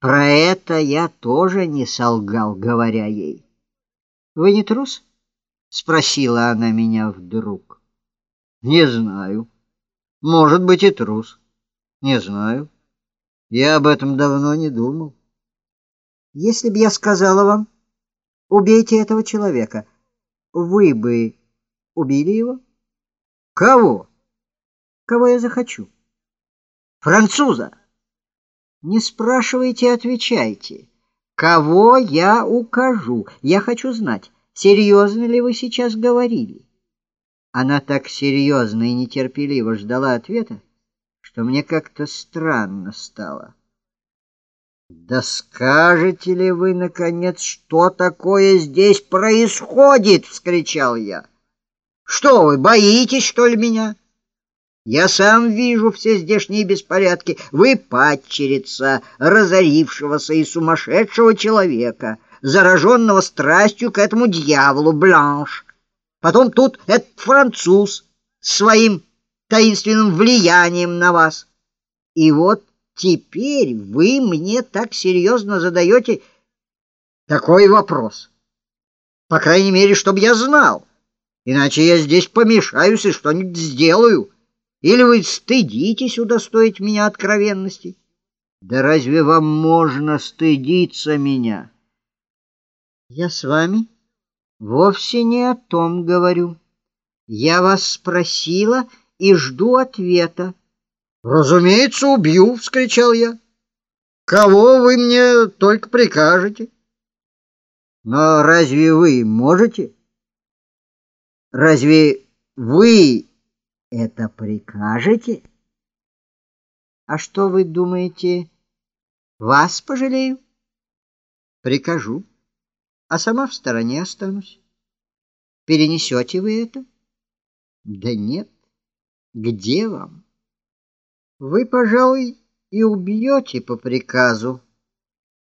Про это я тоже не солгал, говоря ей. «Вы не трус?» — спросила она меня вдруг. «Не знаю. Может быть, и трус. Не знаю. Я об этом давно не думал». «Если бы я сказала вам, убейте этого человека, вы бы убили его?» «Кого?» «Кого я захочу?» «Француза!» Не спрашивайте, отвечайте. Кого я укажу? Я хочу знать, серьезно ли вы сейчас говорили. Она так серьезно и нетерпеливо ждала ответа, что мне как-то странно стало. Да скажете ли вы наконец, что такое здесь происходит, вскричал я. Что вы боитесь, что ли, меня? Я сам вижу все здешние беспорядки. Вы падчерица разорившегося и сумасшедшего человека, зараженного страстью к этому дьяволу Бланш. Потом тут этот француз своим таинственным влиянием на вас. И вот теперь вы мне так серьезно задаете такой вопрос. По крайней мере, чтобы я знал. Иначе я здесь помешаюсь и что-нибудь сделаю. Или вы стыдитесь удостоить меня откровенности? Да разве вам можно стыдиться меня? Я с вами вовсе не о том говорю. Я вас спросила и жду ответа. Разумеется, убью, вскричал я. Кого вы мне только прикажете? Но разве вы можете? Разве вы это прикажете? А что вы думаете, вас пожалею? Прикажу, а сама в стороне останусь. Перенесете вы это? Да нет, где вам? Вы, пожалуй, и убьете по приказу,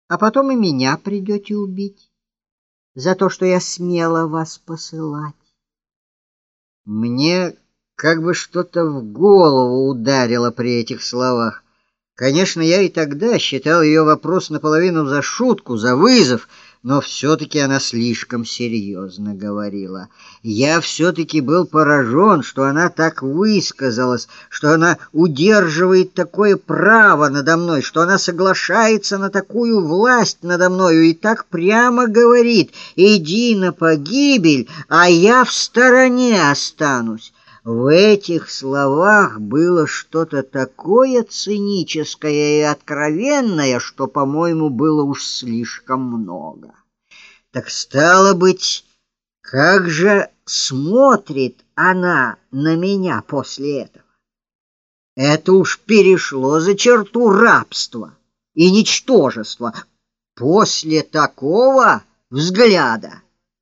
а потом и меня придете убить за то, что я смела вас посылать. Мне как бы что-то в голову ударило при этих словах. Конечно, я и тогда считал ее вопрос наполовину за шутку, за вызов, но все-таки она слишком серьезно говорила. Я все-таки был поражен, что она так высказалась, что она удерживает такое право надо мной, что она соглашается на такую власть надо мною и так прямо говорит «иди на погибель, а я в стороне останусь». В этих словах было что-то такое циническое и откровенное, что, по-моему, было уж слишком много. Так стало быть, как же смотрит она на меня после этого? Это уж перешло за черту рабства и ничтожества. После такого взгляда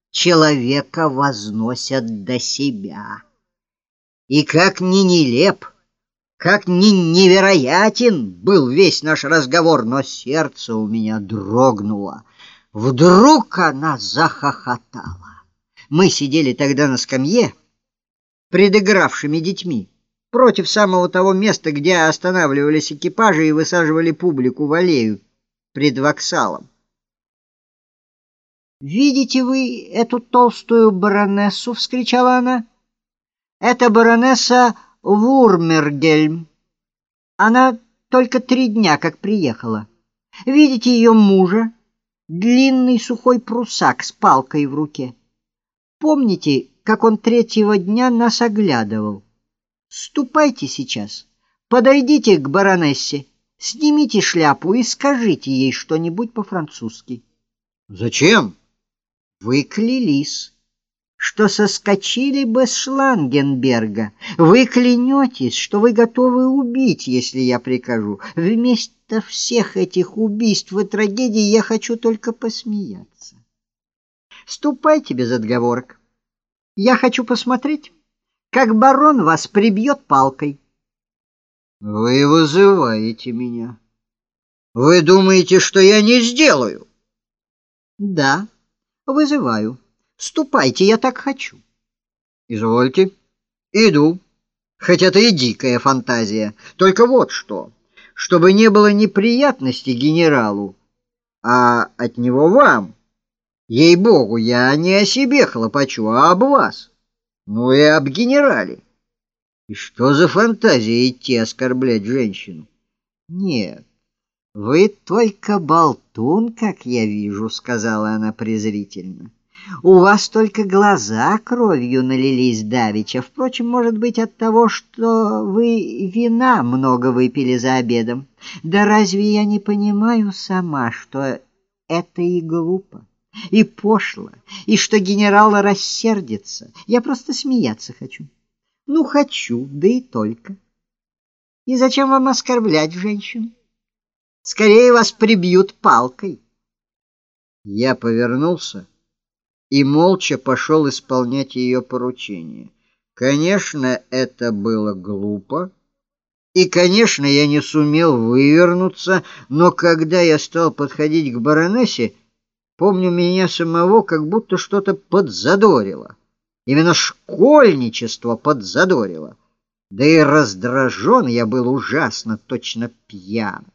человека возносят до себя. И как ни нелеп, как ни невероятен был весь наш разговор, но сердце у меня дрогнуло. Вдруг она захохотала. Мы сидели тогда на скамье, предыгравшими детьми, против самого того места, где останавливались экипажи и высаживали публику в аллею пред воксалом. «Видите вы эту толстую баронессу?» — вскричала она. Это баронесса Вурмергельм. Она только три дня как приехала. Видите ее мужа? Длинный сухой прусак с палкой в руке. Помните, как он третьего дня нас оглядывал? Ступайте сейчас, подойдите к баронессе, снимите шляпу и скажите ей что-нибудь по-французски. Зачем? Вы клялись что соскочили бы с Шлангенберга. Вы клянетесь, что вы готовы убить, если я прикажу. Вместо всех этих убийств и трагедий я хочу только посмеяться. Ступайте без отговорок. Я хочу посмотреть, как барон вас прибьет палкой. Вы вызываете меня. Вы думаете, что я не сделаю? Да, вызываю. Ступайте, я так хочу. Извольте. Иду. Хоть это и дикая фантазия. Только вот что. чтобы не было неприятностей генералу, а от него вам. Ей-богу, я не о себе хлопочу, а об вас. Ну и об генерале. И что за фантазия идти оскорблять женщину? Нет, вы только болтун, как я вижу, сказала она презрительно. У вас только глаза кровью налились давеча. Впрочем, может быть, от того, что вы вина много выпили за обедом. Да разве я не понимаю сама, что это и глупо, и пошло, и что генерал рассердится? Я просто смеяться хочу. Ну, хочу, да и только. И зачем вам оскорблять женщину? Скорее вас прибьют палкой. Я повернулся и молча пошел исполнять ее поручение. Конечно, это было глупо, и, конечно, я не сумел вывернуться, но когда я стал подходить к баронессе, помню, меня самого как будто что-то подзадорило. Именно школьничество подзадорило. Да и раздражен я был ужасно, точно пьян.